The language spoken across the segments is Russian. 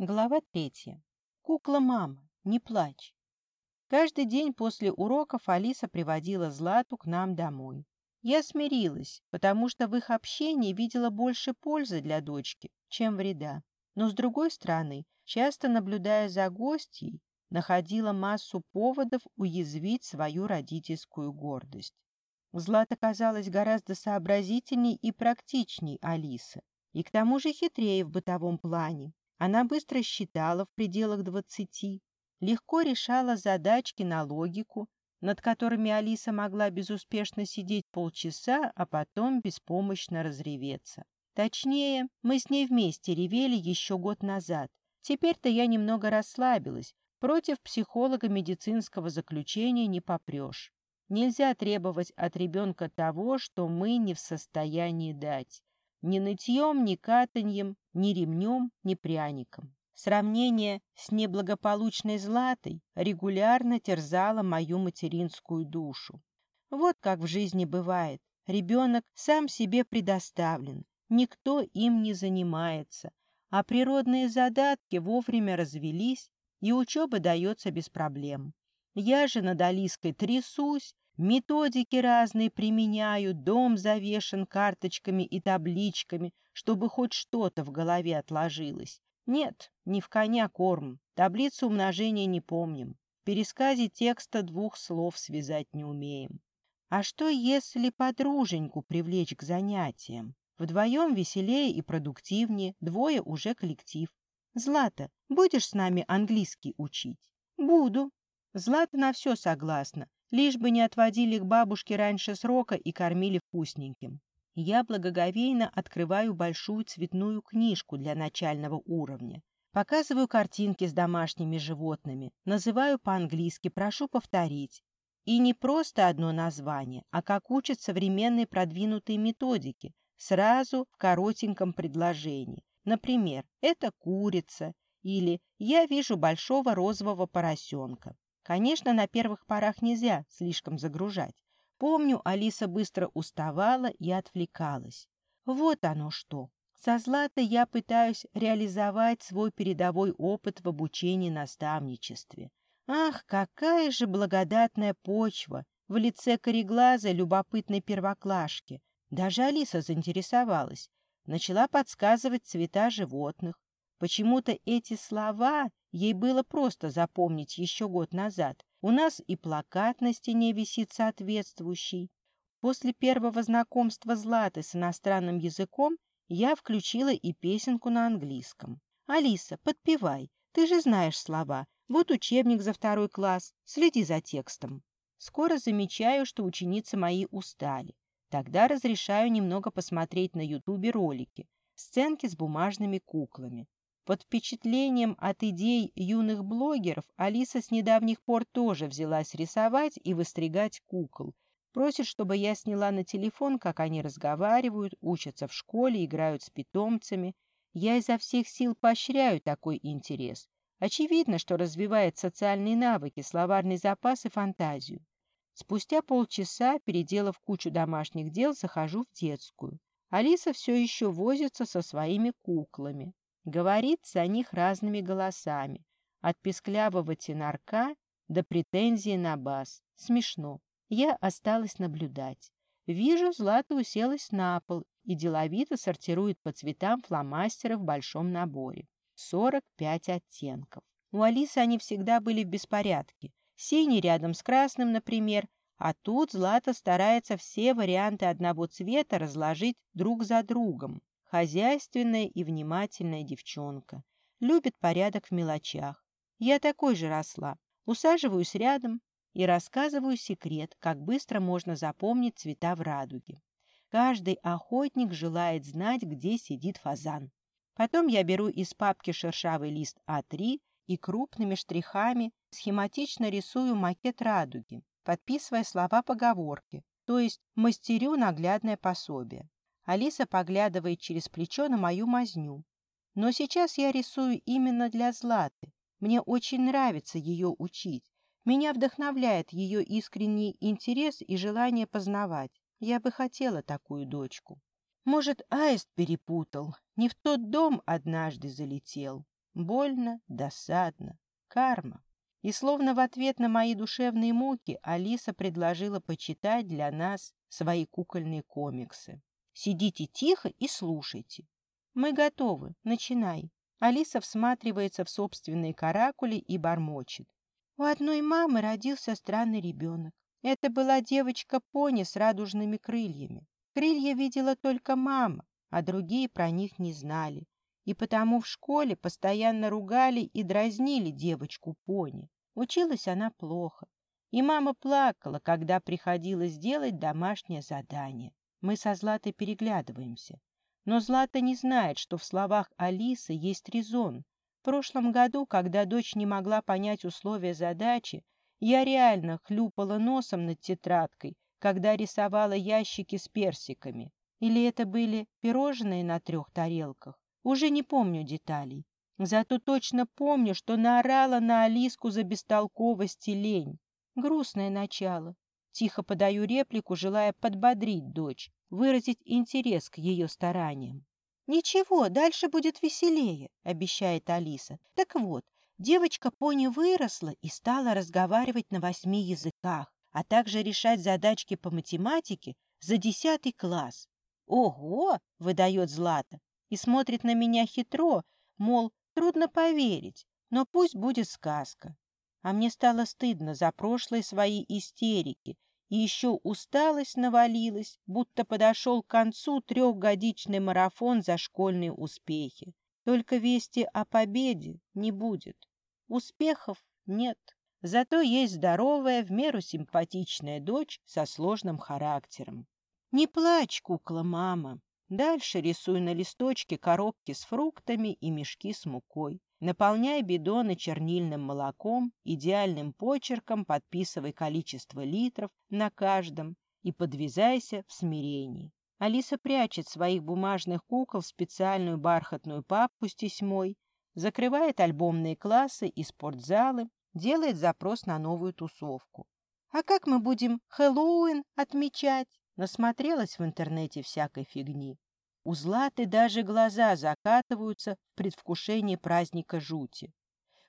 Глава третья. Кукла-мама, не плачь. Каждый день после уроков Алиса приводила Злату к нам домой. Я смирилась, потому что в их общении видела больше пользы для дочки, чем вреда. Но, с другой стороны, часто наблюдая за гостьей, находила массу поводов уязвить свою родительскую гордость. Злата казалась гораздо сообразительней и практичней Алисы, и к тому же хитрее в бытовом плане. Она быстро считала в пределах двадцати, легко решала задачки на логику, над которыми Алиса могла безуспешно сидеть полчаса, а потом беспомощно разреветься. Точнее, мы с ней вместе ревели еще год назад. Теперь-то я немного расслабилась. Против психолога медицинского заключения не попрешь. Нельзя требовать от ребенка того, что мы не в состоянии дать. Ни нытьем, ни катаньем, ни ремнем, ни пряником. Сравнение с неблагополучной Златой регулярно терзало мою материнскую душу. Вот как в жизни бывает. Ребенок сам себе предоставлен, никто им не занимается, а природные задатки вовремя развелись, и учеба дается без проблем. Я же над Алиской трясусь, Методики разные применяю, дом завешен карточками и табличками, чтобы хоть что-то в голове отложилось. Нет, не в коня корм, таблицу умножения не помним, в пересказе текста двух слов связать не умеем. А что, если подруженьку привлечь к занятиям? Вдвоем веселее и продуктивнее, двое уже коллектив. Злата, будешь с нами английский учить? Буду. Злата на все согласна, лишь бы не отводили к бабушке раньше срока и кормили вкусненьким. Я благоговейно открываю большую цветную книжку для начального уровня. Показываю картинки с домашними животными, называю по-английски, прошу повторить. И не просто одно название, а как учат современные продвинутые методики, сразу в коротеньком предложении. Например, это курица или «я вижу большого розового поросенка». Конечно, на первых порах нельзя слишком загружать. Помню, Алиса быстро уставала и отвлекалась. Вот оно что. Со Златой я пытаюсь реализовать свой передовой опыт в обучении наставничестве. Ах, какая же благодатная почва в лице кореглазой любопытной первоклашки. Даже Алиса заинтересовалась. Начала подсказывать цвета животных. Почему-то эти слова Ей было просто запомнить еще год назад. У нас и плакат на стене висит соответствующий. После первого знакомства Златы с иностранным языком я включила и песенку на английском. «Алиса, подпевай, ты же знаешь слова. Вот учебник за второй класс, следи за текстом». Скоро замечаю, что ученицы мои устали. Тогда разрешаю немного посмотреть на ютубе ролики, сценки с бумажными куклами. Под впечатлением от идей юных блогеров Алиса с недавних пор тоже взялась рисовать и выстригать кукол. Просит, чтобы я сняла на телефон, как они разговаривают, учатся в школе, играют с питомцами. Я изо всех сил поощряю такой интерес. Очевидно, что развивает социальные навыки, словарный запас и фантазию. Спустя полчаса, переделав кучу домашних дел, захожу в детскую. Алиса все еще возится со своими куклами. Говорится о них разными голосами, от песклявого тенорка до претензии на бас. Смешно. Я осталась наблюдать. Вижу, Злата уселась на пол и деловито сортирует по цветам фломастеры в большом наборе. 45 оттенков. У Алисы они всегда были в беспорядке. Синий рядом с красным, например, а тут Злата старается все варианты одного цвета разложить друг за другом. Хозяйственная и внимательная девчонка. Любит порядок в мелочах. Я такой же росла. Усаживаюсь рядом и рассказываю секрет, как быстро можно запомнить цвета в радуге. Каждый охотник желает знать, где сидит фазан. Потом я беру из папки шершавый лист А3 и крупными штрихами схематично рисую макет радуги, подписывая слова поговорки, то есть мастерю наглядное пособие. Алиса поглядывает через плечо на мою мазню. Но сейчас я рисую именно для Златы. Мне очень нравится ее учить. Меня вдохновляет ее искренний интерес и желание познавать. Я бы хотела такую дочку. Может, аист перепутал, не в тот дом однажды залетел. Больно, досадно. Карма. И словно в ответ на мои душевные муки Алиса предложила почитать для нас свои кукольные комиксы. Сидите тихо и слушайте. Мы готовы. Начинай. Алиса всматривается в собственные каракули и бормочет. У одной мамы родился странный ребенок. Это была девочка-пони с радужными крыльями. Крылья видела только мама, а другие про них не знали. И потому в школе постоянно ругали и дразнили девочку-пони. Училась она плохо. И мама плакала, когда приходилось делать домашнее задание. Мы со Златой переглядываемся. Но Злата не знает, что в словах Алисы есть резон. В прошлом году, когда дочь не могла понять условия задачи, я реально хлюпала носом над тетрадкой, когда рисовала ящики с персиками. Или это были пирожные на трех тарелках. Уже не помню деталей. Зато точно помню, что наорала на Алиску за бестолковость и лень. Грустное начало. Тихо подаю реплику, желая подбодрить дочь, выразить интерес к ее стараниям. «Ничего, дальше будет веселее», — обещает Алиса. «Так вот, девочка-пони выросла и стала разговаривать на восьми языках, а также решать задачки по математике за десятый класс. «Ого!» — выдает Злата и смотрит на меня хитро, мол, трудно поверить, но пусть будет сказка. А мне стало стыдно за прошлые свои истерики, и еще усталость навалилась, будто подошел к концу трехгодичный марафон за школьные успехи. Только вести о победе не будет. Успехов нет. Зато есть здоровая, в меру симпатичная дочь со сложным характером. Не плачь, кукла мама. Дальше рисуй на листочке коробки с фруктами и мешки с мукой. Наполняй бидоны чернильным молоком, идеальным почерком подписывай количество литров на каждом и подвязайся в смирении. Алиса прячет своих бумажных кукол в специальную бархатную папку с тесьмой, закрывает альбомные классы и спортзалы, делает запрос на новую тусовку. А как мы будем Хэллоуин отмечать? Насмотрелась в интернете всякой фигни. У Златы даже глаза закатываются в предвкушении праздника жути.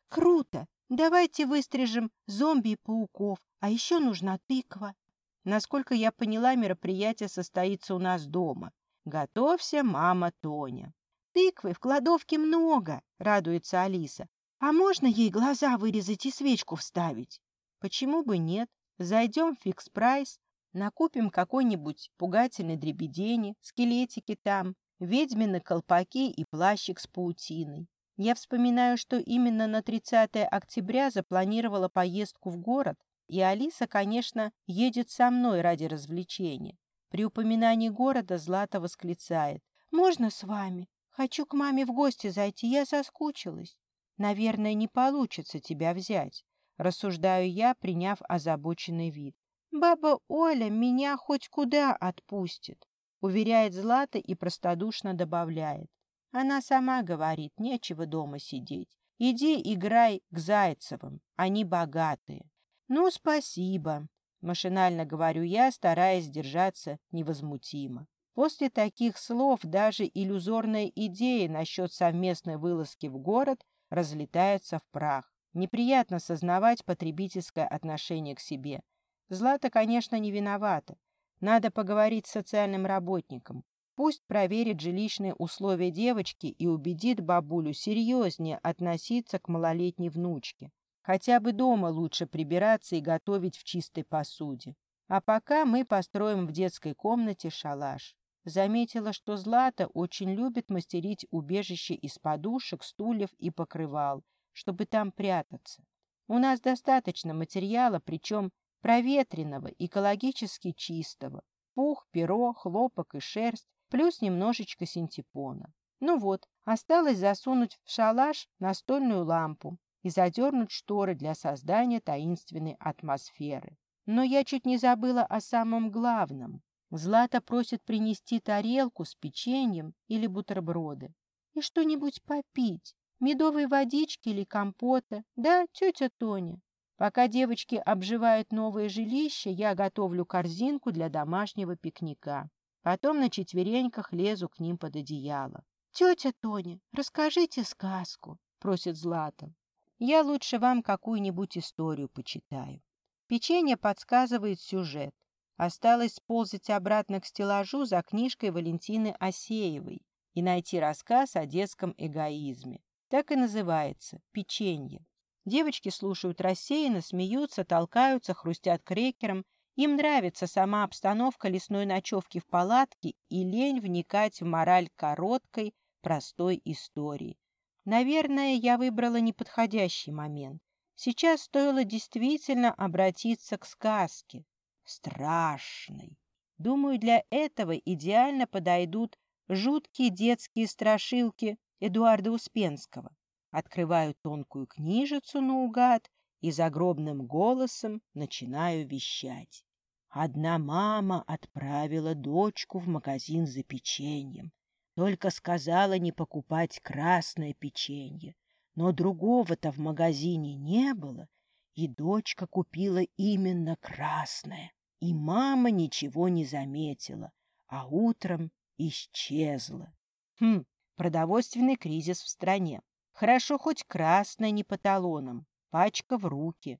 «Круто! Давайте выстрижем зомби и пауков, а еще нужна тыква». Насколько я поняла, мероприятие состоится у нас дома. Готовься, мама Тоня. Тыквы в кладовке много, радуется Алиса. А можно ей глаза вырезать и свечку вставить? Почему бы нет? Зайдем в Fix Price, Накупим какой-нибудь пугательной дребедени, скелетики там, ведьмины колпаки и плащик с паутиной. Я вспоминаю, что именно на 30 октября запланировала поездку в город, и Алиса, конечно, едет со мной ради развлечения. При упоминании города Злата восклицает. «Можно с вами? Хочу к маме в гости зайти, я соскучилась». «Наверное, не получится тебя взять», — рассуждаю я, приняв озабоченный вид. «Баба Оля меня хоть куда отпустит», — уверяет Злата и простодушно добавляет. Она сама говорит, нечего дома сидеть. Иди играй к Зайцевым, они богатые. Ну, спасибо, машинально говорю я, стараясь держаться невозмутимо. После таких слов даже иллюзорная идея насчет совместной вылазки в город разлетается в прах. Неприятно сознавать потребительское отношение к себе. Злата, конечно, не виновата. Надо поговорить с социальным работником. Пусть проверит жилищные условия девочки и убедит бабулю серьезнее относиться к малолетней внучке. Хотя бы дома лучше прибираться и готовить в чистой посуде. А пока мы построим в детской комнате шалаш. Заметила, что Злата очень любит мастерить убежище из подушек, стульев и покрывал, чтобы там прятаться. У нас достаточно материала, причем проветренного, экологически чистого. Пух, перо, хлопок и шерсть, плюс немножечко синтепона. Ну вот, осталось засунуть в шалаш настольную лампу и задернуть шторы для создания таинственной атмосферы. Но я чуть не забыла о самом главном. Злата просит принести тарелку с печеньем или бутерброды. И что-нибудь попить, медовой водички или компота, да, тетя Тоня? Пока девочки обживают новое жилище, я готовлю корзинку для домашнего пикника. Потом на четвереньках лезу к ним под одеяло. «Тетя Тоня, расскажите сказку». — просит Злата. «Я лучше вам какую-нибудь историю почитаю». Печенье подсказывает сюжет. Осталось ползать обратно к стеллажу за книжкой Валентины Осеевой и найти рассказ о детском эгоизме. Так и называется «Печенье». Девочки слушают рассеянно, смеются, толкаются, хрустят крекером. Им нравится сама обстановка лесной ночевки в палатке и лень вникать в мораль короткой, простой истории. Наверное, я выбрала неподходящий момент. Сейчас стоило действительно обратиться к сказке страшный. Думаю, для этого идеально подойдут жуткие детские страшилки Эдуарда Успенского. Открываю тонкую книжицу наугад и загробным голосом начинаю вещать. Одна мама отправила дочку в магазин за печеньем. Только сказала не покупать красное печенье. Но другого-то в магазине не было, и дочка купила именно красное. И мама ничего не заметила, а утром исчезла. Хм, продовольственный кризис в стране. Хорошо хоть красное не по талонам, пачка в руки.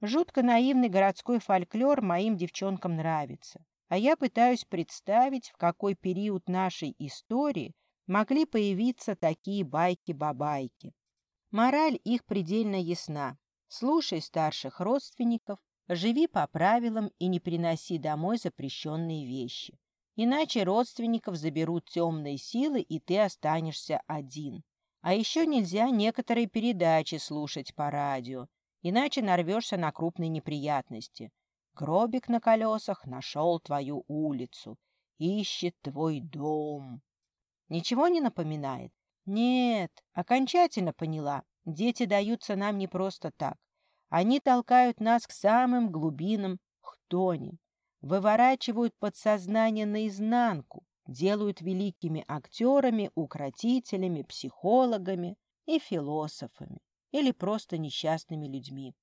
Жутко наивный городской фольклор моим девчонкам нравится, а я пытаюсь представить, в какой период нашей истории могли появиться такие байки-бабайки. Мораль их предельно ясна. Слушай старших родственников, Живи по правилам и не приноси домой запрещенные вещи. Иначе родственников заберут темные силы, и ты останешься один. А еще нельзя некоторые передачи слушать по радио, иначе нарвешься на крупные неприятности. Гробик на колесах нашел твою улицу, ищет твой дом. Ничего не напоминает? Нет, окончательно поняла. Дети даются нам не просто так. Они толкают нас к самым глубинам хтони, выворачивают подсознание наизнанку, делают великими актерами, укротителями, психологами и философами или просто несчастными людьми.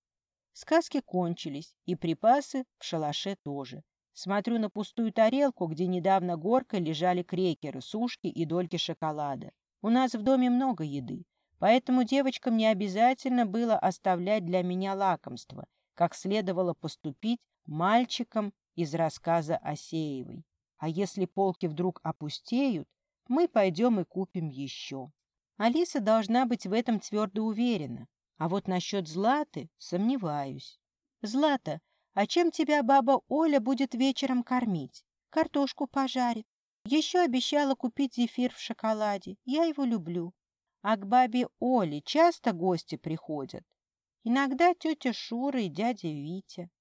Сказки кончились, и припасы в шалаше тоже. Смотрю на пустую тарелку, где недавно горкой лежали крекеры, сушки и дольки шоколада. У нас в доме много еды. Поэтому девочкам не обязательно было оставлять для меня лакомство, как следовало поступить мальчикам из рассказа Осеевой. А если полки вдруг опустеют, мы пойдем и купим еще. Алиса должна быть в этом твердо уверена. А вот насчет Златы сомневаюсь. Злата, а чем тебя баба Оля будет вечером кормить? Картошку пожарит. Еще обещала купить зефир в шоколаде. Я его люблю. А к бабе Оле часто гости приходят? Иногда тетя Шура и дядя Витя.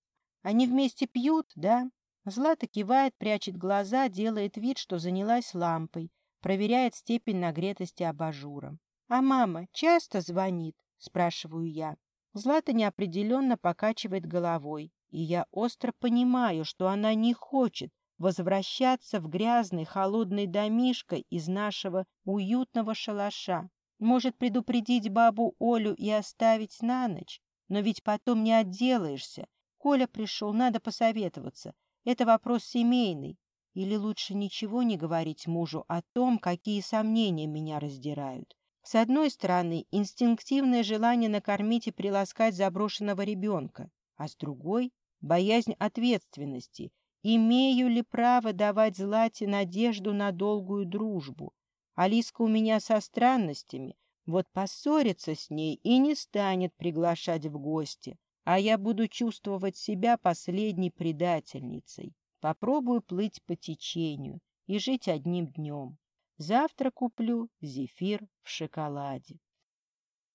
Они вместе пьют, да? Злата кивает, прячет глаза, делает вид, что занялась лампой, проверяет степень нагретости абажура. «А мама часто звонит?» – спрашиваю я. Злата неопределенно покачивает головой, и я остро понимаю, что она не хочет возвращаться в грязный холодный домишко из нашего уютного шалаша. Может предупредить бабу Олю и оставить на ночь? Но ведь потом не отделаешься. Коля пришел, надо посоветоваться. Это вопрос семейный. Или лучше ничего не говорить мужу о том, какие сомнения меня раздирают. С одной стороны, инстинктивное желание накормить и приласкать заброшенного ребенка, а с другой — боязнь ответственности. Имею ли право давать Злате надежду на долгую дружбу? Алиска у меня со странностями, вот поссорится с ней и не станет приглашать в гости, а я буду чувствовать себя последней предательницей. Попробую плыть по течению и жить одним днем. Завтра куплю зефир в шоколаде.